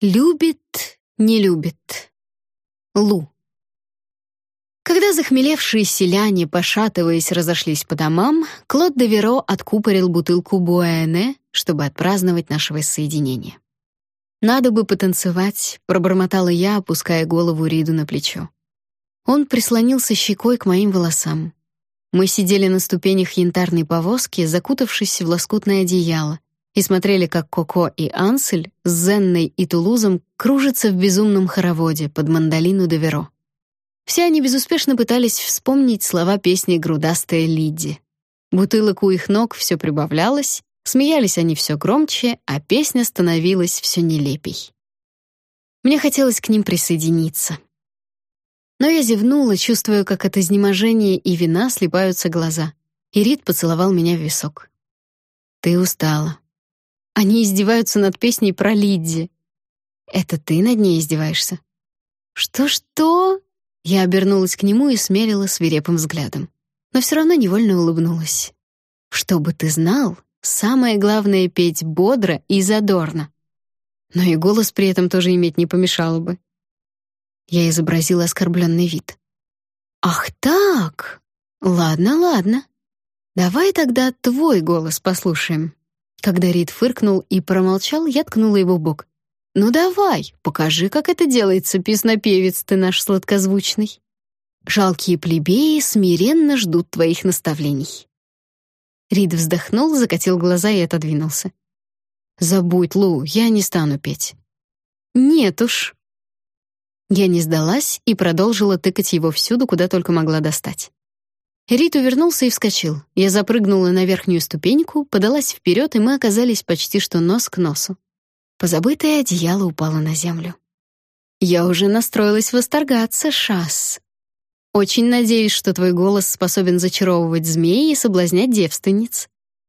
Любит, не любит. Лу. Когда захмелевшие селяне, пошатываясь, разошлись по домам, Клод де Веро откупорил бутылку Буэне, чтобы отпраздновать наше воссоединение. «Надо бы потанцевать», — пробормотала я, опуская голову Риду на плечо. Он прислонился щекой к моим волосам. Мы сидели на ступенях янтарной повозки, закутавшись в лоскутное одеяло, и смотрели, как Коко и Ансель с Зенной и Тулузом кружатся в безумном хороводе под мандолину де Веро. Все они безуспешно пытались вспомнить слова песни «Грудастая Лидди». Бутылок у их ног все прибавлялось, смеялись они все громче, а песня становилась все нелепей. Мне хотелось к ним присоединиться. Но я зевнула, чувствуя, как от изнеможения и вина слипаются глаза. И Рид поцеловал меня в висок. «Ты устала», они издеваются над песней про Лидди. Это ты над ней издеваешься? Что-что? Я обернулась к нему и смерила свирепым взглядом. Но все равно невольно улыбнулась. Чтобы ты знал, самое главное — петь бодро и задорно. Но и голос при этом тоже иметь не помешало бы. Я изобразила оскорбленный вид. «Ах так! Ладно, ладно. Давай тогда твой голос послушаем». Когда Рид фыркнул и промолчал, я ткнула его в бок. «Ну давай, покажи, как это делается, песнопевец ты наш сладкозвучный. Жалкие плебеи смиренно ждут твоих наставлений». Рид вздохнул, закатил глаза и отодвинулся. «Забудь, Лу, я не стану петь». «Нет уж». Я не сдалась и продолжила тыкать его всюду, куда только могла достать. Рит увернулся и вскочил. Я запрыгнула на верхнюю ступеньку, подалась вперед, и мы оказались почти что нос к носу. Позабытое одеяло упало на землю. Я уже настроилась восторгаться, Шас. Очень надеюсь, что твой голос способен зачаровывать змей и соблазнять девственниц.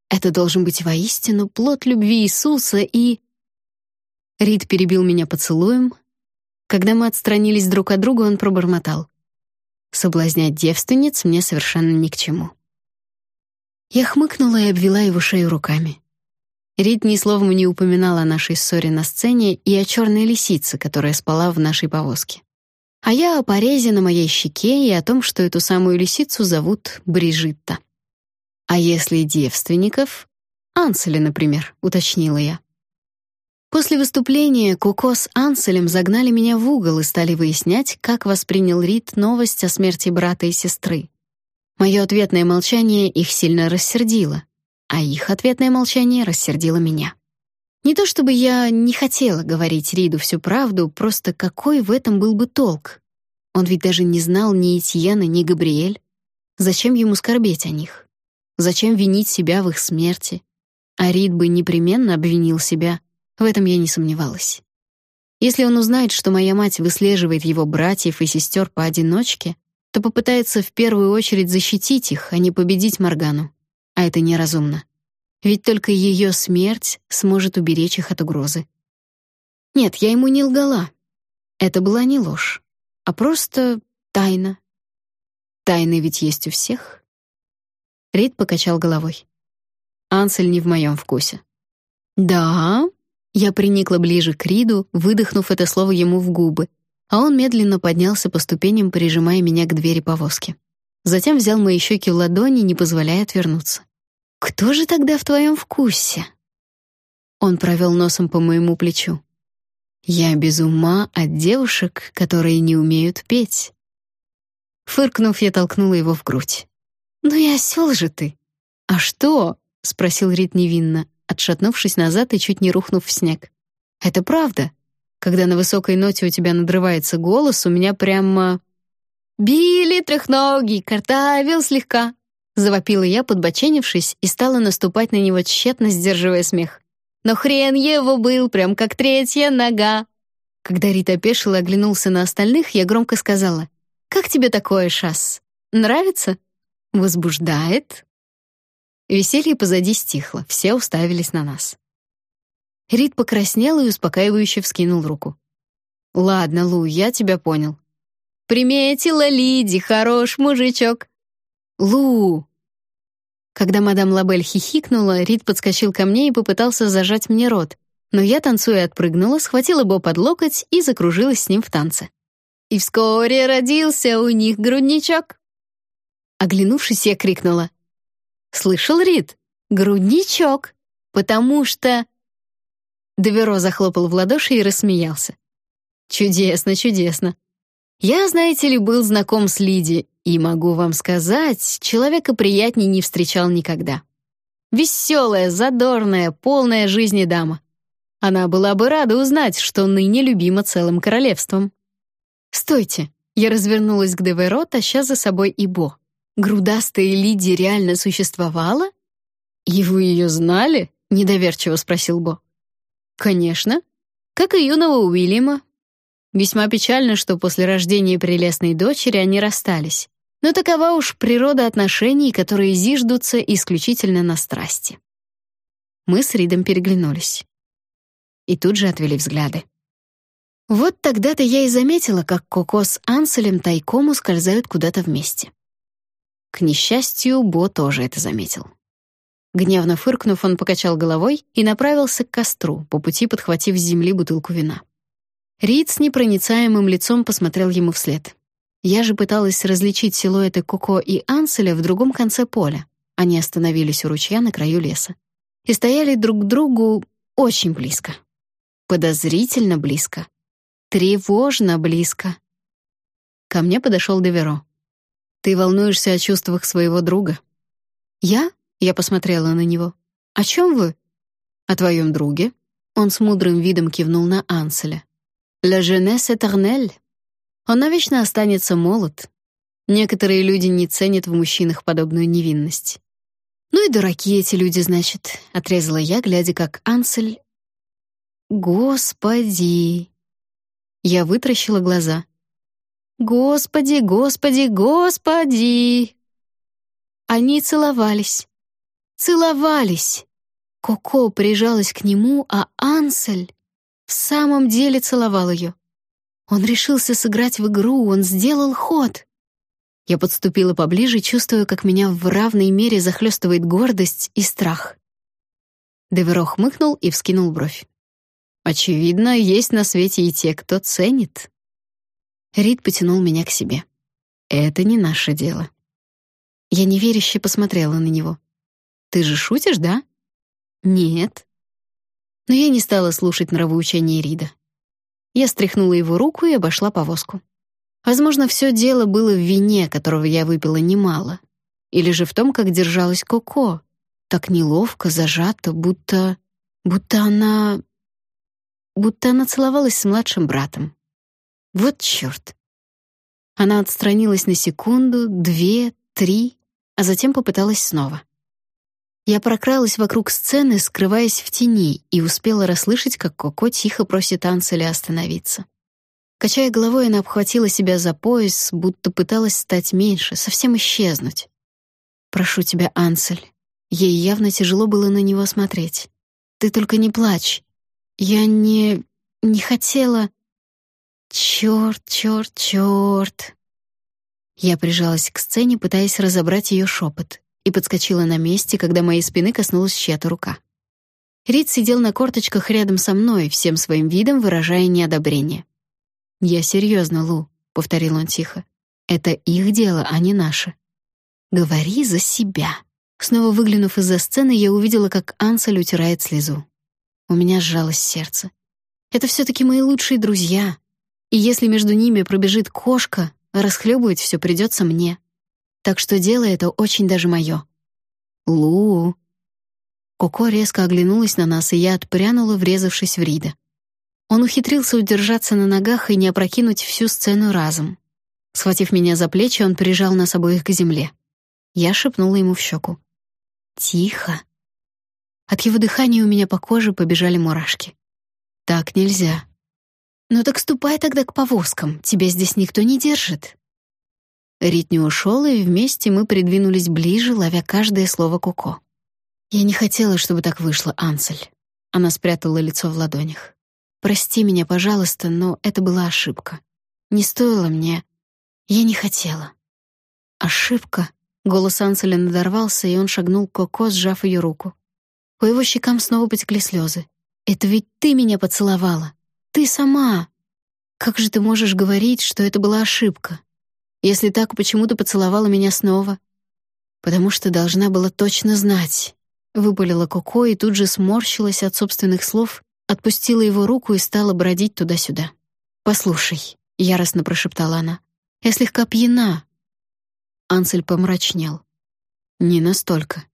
Это должен быть воистину плод любви Иисуса и... Рид перебил меня поцелуем. Когда мы отстранились друг от друга, он пробормотал. Соблазнять девственниц мне совершенно ни к чему. Я хмыкнула и обвела его шею руками. Рид ни словом не упоминал о нашей ссоре на сцене и о черной лисице, которая спала в нашей повозке. А я о порезе на моей щеке и о том, что эту самую лисицу зовут Брижитта. А если девственников? Анселя, например, уточнила я. После выступления Коко с Анселем загнали меня в угол и стали выяснять, как воспринял Рид новость о смерти брата и сестры. Мое ответное молчание их сильно рассердило, а их ответное молчание рассердило меня. Не то чтобы я не хотела говорить Риду всю правду, просто какой в этом был бы толк? Он ведь даже не знал ни Этьена, ни Габриэль. Зачем ему скорбеть о них? Зачем винить себя в их смерти? А Рид бы непременно обвинил себя, в этом я не сомневалась. Если он узнает, что моя мать выслеживает его братьев и сестер поодиночке, то попытается в первую очередь защитить их, а не победить Моргану. А это неразумно. Ведь только ее смерть сможет уберечь их от угрозы. Нет, я ему не лгала. Это была не ложь, а просто тайна. Тайны ведь есть у всех. Рид покачал головой. Ансель не в моем вкусе. Да, я приникла ближе к Риду, выдохнув это слово ему в губы, а он медленно поднялся по ступеням, прижимая меня к двери повозки. Затем взял мои щеки в ладони, не позволяя отвернуться. «Кто же тогда в твоем вкусе?» Он провел носом по моему плечу. «Я без ума от девушек, которые не умеют петь». Фыркнув, я толкнула его в грудь. «Ну и осел же ты!» «А что?» — спросил Рид невинно отшатнувшись назад и чуть не рухнув в снег. «Это правда. Когда на высокой ноте у тебя надрывается голос, у меня прямо...» «Били трехногий, картавил слегка», — завопила я, подбоченившись, и стала наступать на него, тщетно сдерживая смех. «Но хрен его был, прям как третья нога». Когда Рита опешил и оглянулся на остальных, я громко сказала, «Как тебе такое, Шас? Нравится?» «Возбуждает?» Веселье позади стихло, все уставились на нас. Рид покраснел и успокаивающе вскинул руку. «Ладно, Лу, я тебя понял». «Приметила Лиди, хорош мужичок». «Лу!» Когда мадам Лабель хихикнула, Рид подскочил ко мне и попытался зажать мне рот, Но я, танцуя, отпрыгнула, схватила Бо под локоть и закружилась с ним в танце. И вскоре родился у них грудничок. Оглянувшись, я крикнула. «Слышал, Рид? Грудничок! Потому что...» Деверо захлопал в ладоши и рассмеялся. «Чудесно, чудесно. Я, знаете ли, был знаком с Лиди, и могу вам сказать, человека приятней не встречал никогда. Веселая, задорная, полная жизни дама. Она была бы рада узнать, что ныне любима целым королевством. «Стойте!» Я развернулась к Деверо, таща за собой Ибо. «Грудастая Лиди реально существовала?» «И вы ее знали?» — недоверчиво спросил Бо. «Конечно. Как и юного Уильяма. Весьма печально, что после рождения прелестной дочери они расстались. Но такова уж природа отношений, которые зиждутся исключительно на страсти». Мы с Ридом переглянулись и тут же отвели взгляды. Вот тогда-то я и заметила, как Коко с Анселем тайком ускользают куда-то вместе. К несчастью, Бо тоже это заметил. Гневно фыркнув, он покачал головой и направился к костру, по пути подхватив с земли бутылку вина. Рид с непроницаемым лицом посмотрел ему вслед. Я же пыталась различить силуэты Коко и Анселя в другом конце поля. Они остановились у ручья на краю леса и стояли друг к другу очень близко. Подозрительно близко. Тревожно близко. Ко мне подошел Деверо. «Ты волнуешься о чувствах своего друга?» «Я?» — я посмотрела на него. «О чем вы?» «О твоем друге?» Он с мудрым видом кивнул на Анселя. «La jeunesse éternelle». Он навечно останется молод. Некоторые люди не ценят в мужчинах подобную невинность. «Ну и дураки эти люди, значит», — отрезала я, глядя, как Ансель Господи! Я вытращила глаза. Господи, господи, господи! Они целовались. Целовались. Коко прижалась к нему, а Ансель в самом деле целовал ее. Он решился сыграть в игру, он сделал ход. Я подступила поближе, чувствуя, как меня в равной мере захлестывает гордость и страх. Деверо хмыкнул и вскинул бровь. Очевидно, есть на свете и те, кто ценит. Рид потянул меня к себе. Это не наше дело. Я неверяще посмотрела на него. Ты же шутишь, да? Нет. Но я не стала слушать нравоучения Рида. Я стряхнула его руку и обошла повозку. Возможно, все дело было в вине, которого я выпила немало, или же в том, как держалась Коко, так неловко, зажато, будто будто она будто она целовалась с младшим братом. Вот чёрт. Она отстранилась на секунду, две, три, а затем попыталась снова. Я прокралась вокруг сцены, скрываясь в тени, и успела расслышать, как Коко тихо просит Анселя остановиться. Качая головой, она обхватила себя за пояс, будто пыталась стать меньше, совсем исчезнуть. «Прошу тебя, Ансель». Ей явно тяжело было на него смотреть. «Ты только не плачь. Я не... не хотела... Чёрт, чёрт, чёрт. Я прижалась к сцене, пытаясь разобрать её шёпот, и подскочила на месте, когда моей спины коснулась чья-то рука. Рид сидел на корточках рядом со мной, всем своим видом выражая неодобрение. «Я серьёзно, Лу», — повторил он тихо. «Это их дело, а не наше». «Говори за себя». Снова выглянув из-за сцены, я увидела, как Ансель утирает слезу. У меня сжалось сердце. Это все таки мои лучшие друзья. И если между ними пробежит кошка, расхлебывать все придется мне. Так что дело это очень даже мое. Лу. Коко резко оглянулась на нас, и я отпрянула, врезавшись в Рида. Он ухитрился удержаться на ногах и не опрокинуть всю сцену разом. Схватив меня за плечи, он прижал нас обоих к земле. Я шепнула ему в щеку. «Тихо». От его дыхания у меня по коже побежали мурашки. Так нельзя. Ну так ступай тогда к повозкам, тебя здесь никто не держит. Рит не ушел, и вместе мы придвинулись ближе, ловя каждое слово Коко. Я не хотела, чтобы так вышло, Ансель. Она спрятала лицо в ладонях. Прости меня, пожалуйста, но это была ошибка. Не стоило мне. Я не хотела. Ошибка. Голос Анселя надорвался, и он шагнул к Коко, сжав ее руку. По его щекам снова потекли слезы. Это ведь ты меня поцеловала. Ты сама. Как же ты можешь говорить, что это была ошибка? Если так, почему ты поцеловала меня снова? Потому что должна была точно знать. Выпалила Коко и тут же сморщилась от собственных слов, отпустила его руку и стала бродить туда-сюда. «Послушай», — яростно прошептала она, — «я слегка пьяна». Ансель помрачнел. «Не настолько».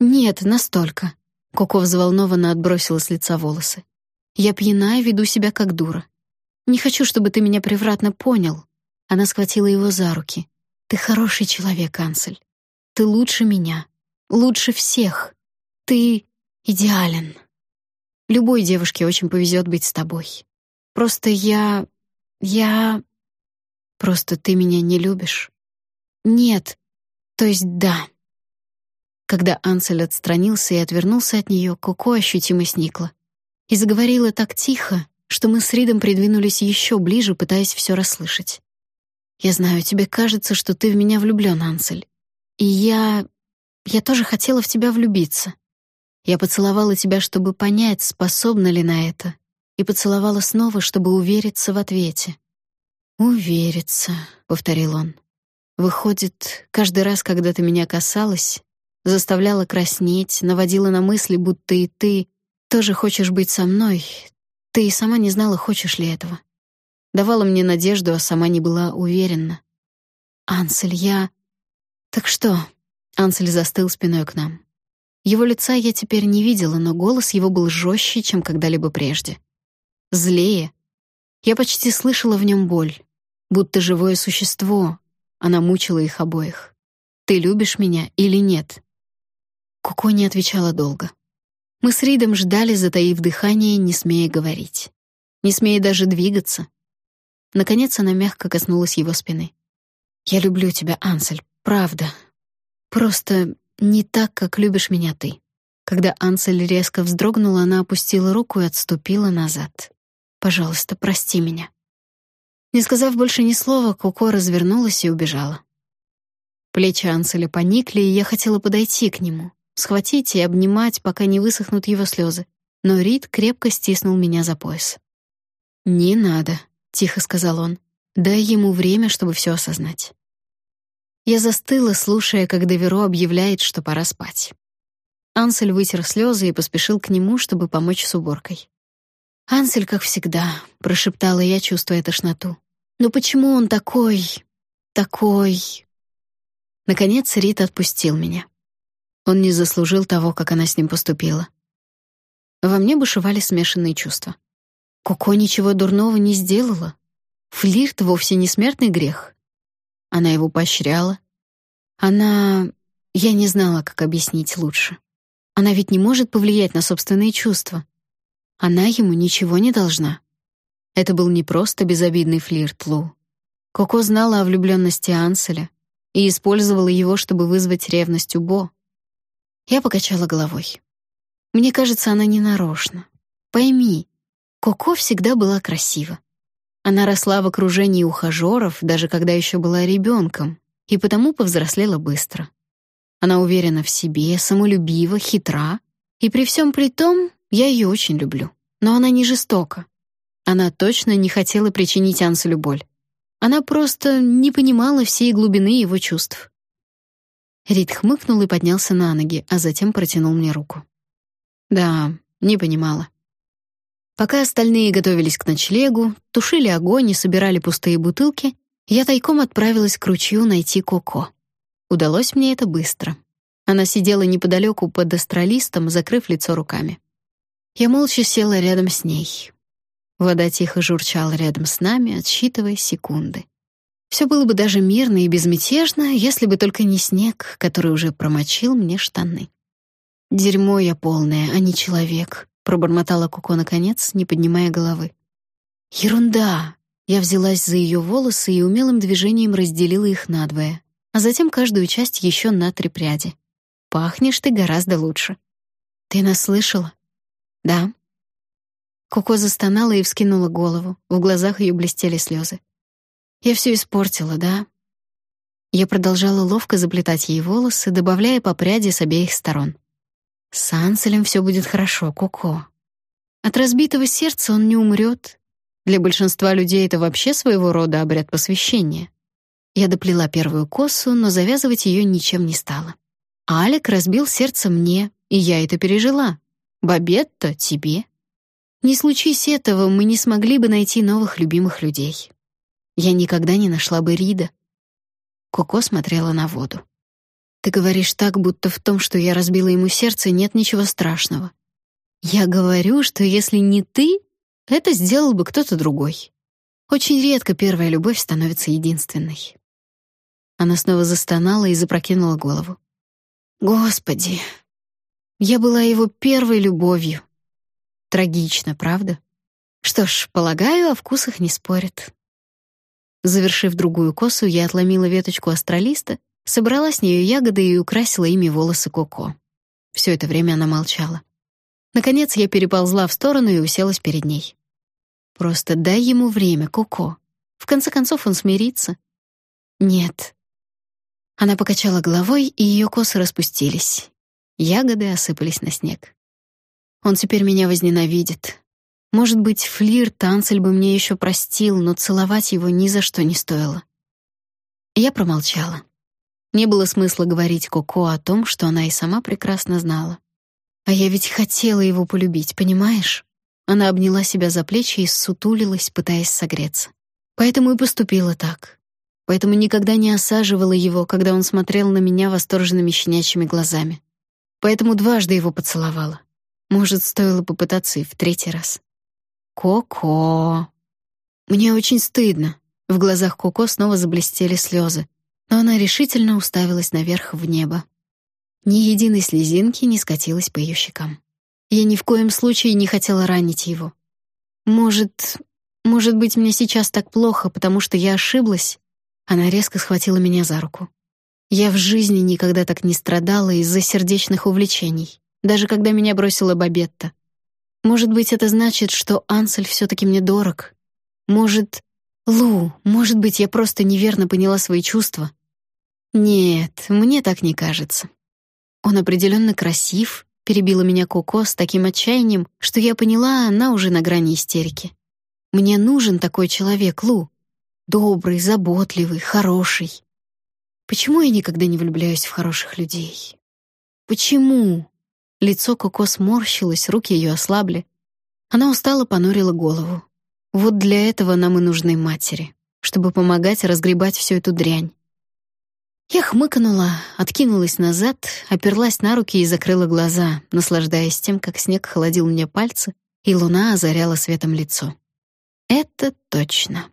«Нет, настолько». Коко взволнованно отбросила с лица волосы. «Я пьяна и веду себя как дура. Не хочу, чтобы ты меня превратно понял». Она схватила его за руки. «Ты хороший человек, Ансель. Ты лучше меня. Лучше всех. Ты идеален. Любой девушке очень повезет быть с тобой. Просто я... я... Просто ты меня не любишь. Нет. То есть да. Когда Ансель отстранился и отвернулся от нее, Коко ощутимо сникла. И заговорила так тихо, что мы с Ридом придвинулись еще ближе, пытаясь все расслышать. «Я знаю, тебе кажется, что ты в меня влюблен, Ансель. И я... я тоже хотела в тебя влюбиться. Я поцеловала тебя, чтобы понять, способна ли на это, и поцеловала снова, чтобы увериться в ответе. «Увериться», — повторил он. «Выходит, каждый раз, когда ты меня касалась, заставляла краснеть, наводила на мысли, будто и ты тоже хочешь быть со мной, ты и сама не знала, хочешь ли этого. Давала мне надежду, а сама не была уверена. Ансель, я... Так что? Ансель застыл спиной к нам. Его лица я теперь не видела, но голос его был жестче, чем когда-либо прежде. Злее. Я почти слышала в нем боль, будто живое существо. Она мучила их обоих. «Ты любишь меня или нет?» Куко не отвечала долго. Мы с Ридом ждали, затаив дыхание, не смея говорить. Не смея даже двигаться. Наконец она мягко коснулась его спины. «Я люблю тебя, Ансель, правда. Просто не так, как любишь меня ты. Когда Ансель резко вздрогнула, она опустила руку и отступила назад. Пожалуйста, прости меня. Не сказав больше ни слова, Коко развернулась и убежала. Плечи Анселя поникли, и я хотела подойти к нему, схватить и обнимать, пока не высохнут его слезы. Но Рид крепко стиснул меня за пояс. «Не надо», — тихо сказал он. «Дай ему время, чтобы все осознать». Я застыла, слушая, как Деверо объявляет, что пора спать. Ансель вытер слезы и поспешил к нему, чтобы помочь с уборкой. «Ансель, как всегда», — прошептала я, чувствуя тошноту. «Но почему он такой... такой...» Наконец Рит отпустил меня. Он не заслужил того, как она с ним поступила. Во мне бушевали смешанные чувства. Коко ничего дурного не сделала. Флирт вовсе не смертный грех. Она его поощряла. Она... Я не знала, как объяснить лучше. Она ведь не может повлиять на собственные чувства. Она ему ничего не должна. Это был не просто безобидный флирт Лу. Коко знала о влюбленности Анселя и использовала его, чтобы вызвать ревность у Бо. Я покачала головой. Мне кажется, она не нарочно. Пойми, Коко всегда была красива. Она росла в окружении ухажеров, даже когда еще была ребенком, и потому повзрослела быстро. Она уверена в себе, самолюбива, хитра, и при всем при том я ее очень люблю. Но она не жестока. Она точно не хотела причинить Анселю боль. Она просто не понимала всей глубины его чувств. Рид хмыкнул и поднялся на ноги, а затем протянул мне руку. Да, не понимала. Пока остальные готовились к ночлегу, тушили огонь и собирали пустые бутылки, я тайком отправилась к ручью найти Коко. Удалось мне это быстро. Она сидела неподалеку под астролистом, закрыв лицо руками. Я молча села рядом с ней. Вода тихо журчала рядом с нами, отсчитывая секунды. Все было бы даже мирно и безмятежно, если бы только не снег, который уже промочил мне штаны. Дерьмо я полное, а не человек пробормотала Коко наконец, не поднимая головы. Ерунда. Я взялась за ее волосы и умелым движением разделила их надвое, а затем каждую часть еще на три пряди. Пахнешь ты гораздо лучше. Ты нас слышала? Да. Коко застонала и вскинула голову. В глазах ее блестели слезы. Я все испортила, да? Я продолжала ловко заплетать ей волосы, добавляя по пряди с обеих сторон. С Анселем все будет хорошо, Коко. От разбитого сердца он не умрет. Для большинства людей это вообще своего рода обряд посвящения. Я доплела первую косу, но завязывать ее ничем не стала. А Алик разбил сердце мне, и я это пережила. Бабетта — тебе. Не случись этого, мы не смогли бы найти новых любимых людей. Я никогда не нашла бы Рида. Коко смотрела на воду. Ты говоришь так, будто в том, что я разбила ему сердце, нет ничего страшного. Я говорю, что если не ты, это сделал бы кто-то другой. Очень редко первая любовь становится единственной. Она снова застонала и запрокинула голову. Господи, я была его первой любовью. Трагично, правда? Что ж, полагаю, о вкусах не спорят. Завершив другую косу, я отломила веточку астролиста Собрала с нее ягоды и украсила ими волосы Коко. Все это время она молчала. Наконец я переползла в сторону и уселась перед ней. Просто дай ему время, Коко. В конце концов он смирится. Нет. Она покачала головой, и ее косы распустились. Ягоды осыпались на снег. Он теперь меня возненавидит. Может быть, флирт Танцель бы мне еще простил, но целовать его ни за что не стоило. Я промолчала. Не было смысла говорить Коко о том, что она и сама прекрасно знала. А я ведь хотела его полюбить, понимаешь? Она обняла себя за плечи и сутулилась, пытаясь согреться. Поэтому и поступила так. Поэтому никогда не осаживала его, когда он смотрел на меня восторженными щенячьими глазами. Поэтому дважды его поцеловала. Может, стоило попытаться и в третий раз. Коко. Мне очень стыдно. В глазах Коко снова заблестели слезы но она решительно уставилась наверх в небо. Ни единой слезинки не скатилась по ее щекам. Я ни в коем случае не хотела ранить его. Может, может быть, мне сейчас так плохо, потому что я ошиблась? Она резко схватила меня за руку. Я в жизни никогда так не страдала из-за сердечных увлечений, даже когда меня бросила Бабетта. Может быть, это значит, что Ансель все таки мне дорог. Может, Лу, может быть, я просто неверно поняла свои чувства. Нет, мне так не кажется. Он определенно красив, перебила меня Коко с таким отчаянием, что я поняла, она уже на грани истерики. Мне нужен такой человек, Лу. Добрый, заботливый, хороший. Почему я никогда не влюбляюсь в хороших людей? Почему? Лицо Коко сморщилось, руки ее ослабли. Она устало понурила голову. Вот для этого нам и нужны матери, чтобы помогать разгребать всю эту дрянь. Я хмыкнула, откинулась назад, оперлась на руки и закрыла глаза, наслаждаясь тем, как снег холодил мне пальцы, и луна озаряла светом лицо. Это точно.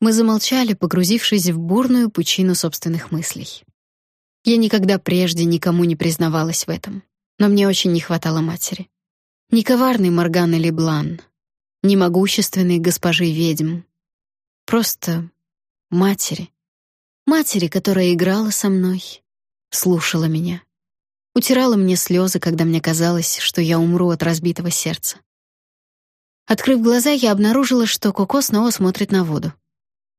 Мы замолчали, погрузившись в бурную пучину собственных мыслей. Я никогда прежде никому не признавалась в этом, но мне очень не хватало матери. Не коварной Морганы Леблан, не могущественной госпожи ведьм. Просто матери матери, которая играла со мной, слушала меня, утирала мне слезы, когда мне казалось, что я умру от разбитого сердца. Открыв глаза, я обнаружила, что Коко снова смотрит на воду.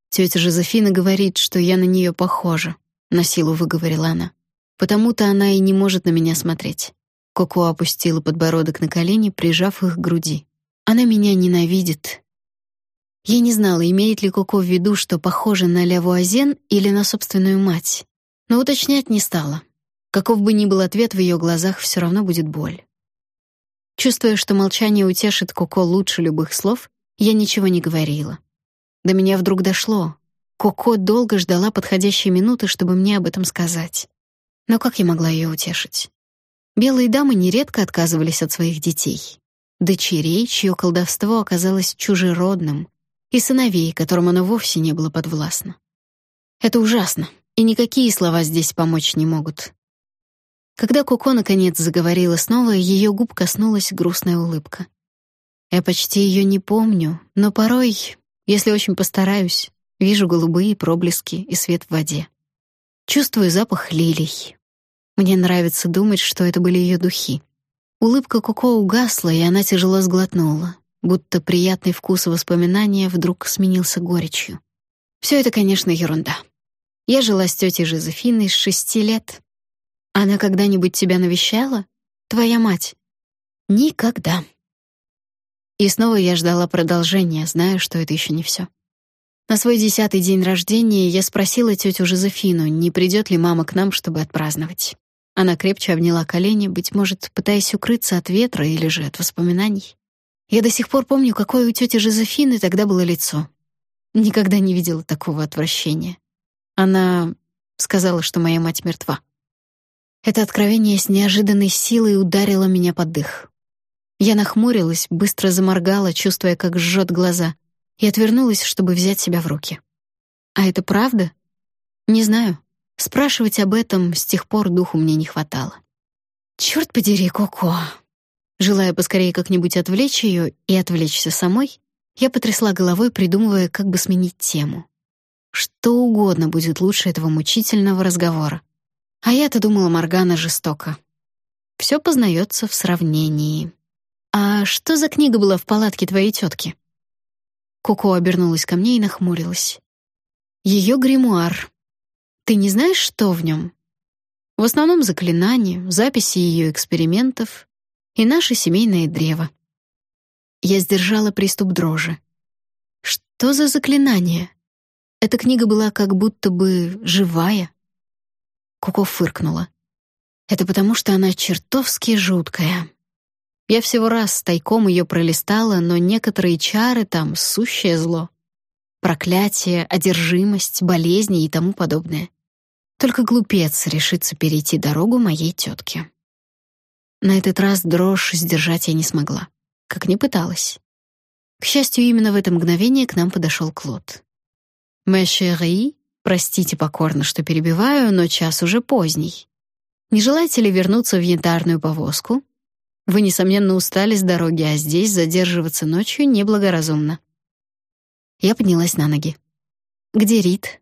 Тетя Жозефина говорит, что я на нее похожа, на силу выговорила она. Потому-то она и не может на меня смотреть. Коко опустила подбородок на колени, прижав их к груди. Она меня ненавидит, я не знала, имеет ли Коко в виду, что похоже на Лявуазен или на собственную мать, но уточнять не стала. Каков бы ни был ответ, в ее глазах все равно будет боль. Чувствуя, что молчание утешит Коко лучше любых слов, я ничего не говорила. До меня вдруг дошло. Коко долго ждала подходящей минуты, чтобы мне об этом сказать. Но как я могла ее утешить? Белые дамы нередко отказывались от своих детей. Дочерей, чье колдовство оказалось чужеродным, и сыновей, которым оно вовсе не было подвластно. Это ужасно, и никакие слова здесь помочь не могут. Когда Коко наконец заговорила снова, ее губ коснулась грустная улыбка. Я почти ее не помню, но порой, если очень постараюсь, вижу голубые проблески и свет в воде. Чувствую запах лилий. Мне нравится думать, что это были ее духи. Улыбка Коко угасла, и она тяжело сглотнула будто приятный вкус воспоминания вдруг сменился горечью. Все это, конечно, ерунда. Я жила с тетей Жозефиной с шести лет. Она когда-нибудь тебя навещала? Твоя мать? Никогда. И снова я ждала продолжения, зная, что это еще не все. На свой десятый день рождения я спросила тетю Жозефину, не придет ли мама к нам, чтобы отпраздновать. Она крепче обняла колени, быть может, пытаясь укрыться от ветра или же от воспоминаний. Я до сих пор помню, какое у тети Жозефины тогда было лицо. Никогда не видела такого отвращения. Она сказала, что моя мать мертва. Это откровение с неожиданной силой ударило меня под дых. Я нахмурилась, быстро заморгала, чувствуя, как жжет глаза, и отвернулась, чтобы взять себя в руки. А это правда? Не знаю. Спрашивать об этом с тех пор духу мне не хватало. Черт подери, Коко. Желая поскорее как-нибудь отвлечь ее и отвлечься самой, я потрясла головой, придумывая, как бы сменить тему. Что угодно будет лучше этого мучительного разговора. А я-то думала, Моргана жестока. Все познается в сравнении. А что за книга была в палатке твоей тетки? Коко обернулась ко мне и нахмурилась. Ее гримуар. Ты не знаешь, что в нем? В основном заклинания, записи ее экспериментов и наше семейное древо. Я сдержала приступ дрожи. Что за заклинание? Эта книга была как будто бы живая. Коко фыркнула. Это потому, что она чертовски жуткая. Я всего раз тайком ее пролистала, но некоторые чары там — сущее зло. Проклятие, одержимость, болезни и тому подобное. Только глупец решится перейти дорогу моей тетке. На этот раз дрожь сдержать я не смогла, как не пыталась. К счастью, именно в это мгновение к нам подошел Клод. «Мэ chérie, простите покорно, что перебиваю, но час уже поздний. Не желаете ли вернуться в янтарную повозку? Вы, несомненно, устали с дороги, а здесь задерживаться ночью неблагоразумно». Я поднялась на ноги. «Где Рит?»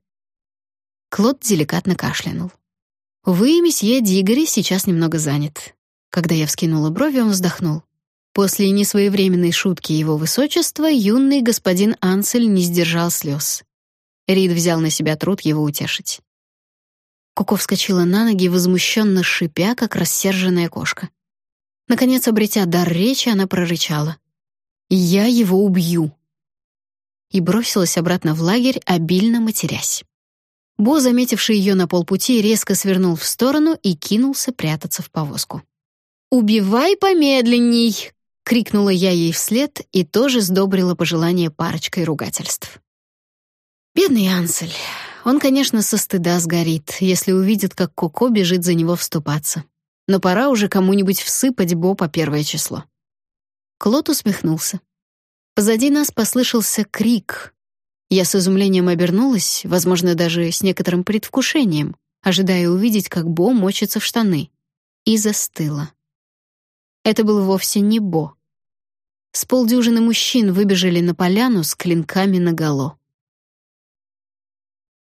Клод деликатно кашлянул. Увы, месье Дигори сейчас немного занят. Когда я вскинула брови, он вздохнул. После несвоевременной шутки его высочества юный господин Ансель не сдержал слез. Рид взял на себя труд его утешить. Коко вскочила на ноги, возмущенно шипя, как рассерженная кошка. Наконец, обретя дар речи, она прорычала: "Я его убью!" и бросилась обратно в лагерь, обильно матерясь. Бо, заметивший ее на полпути, резко свернул в сторону и кинулся прятаться в повозку. «Убивай помедленней!» — крикнула я ей вслед и тоже сдобрила пожелание парочкой ругательств. Бедный Ансель. Он, конечно, со стыда сгорит, если увидит, как Коко бежит за него вступаться. Но пора уже кому-нибудь всыпать Бо по первое число. Клод усмехнулся. Позади нас послышался крик, я с изумлением обернулась, возможно, даже с некоторым предвкушением, ожидая увидеть, как Бо мочится в штаны, и застыла. Это был вовсе не Бо. С полдюжины мужчин выбежали на поляну с клинками наголо.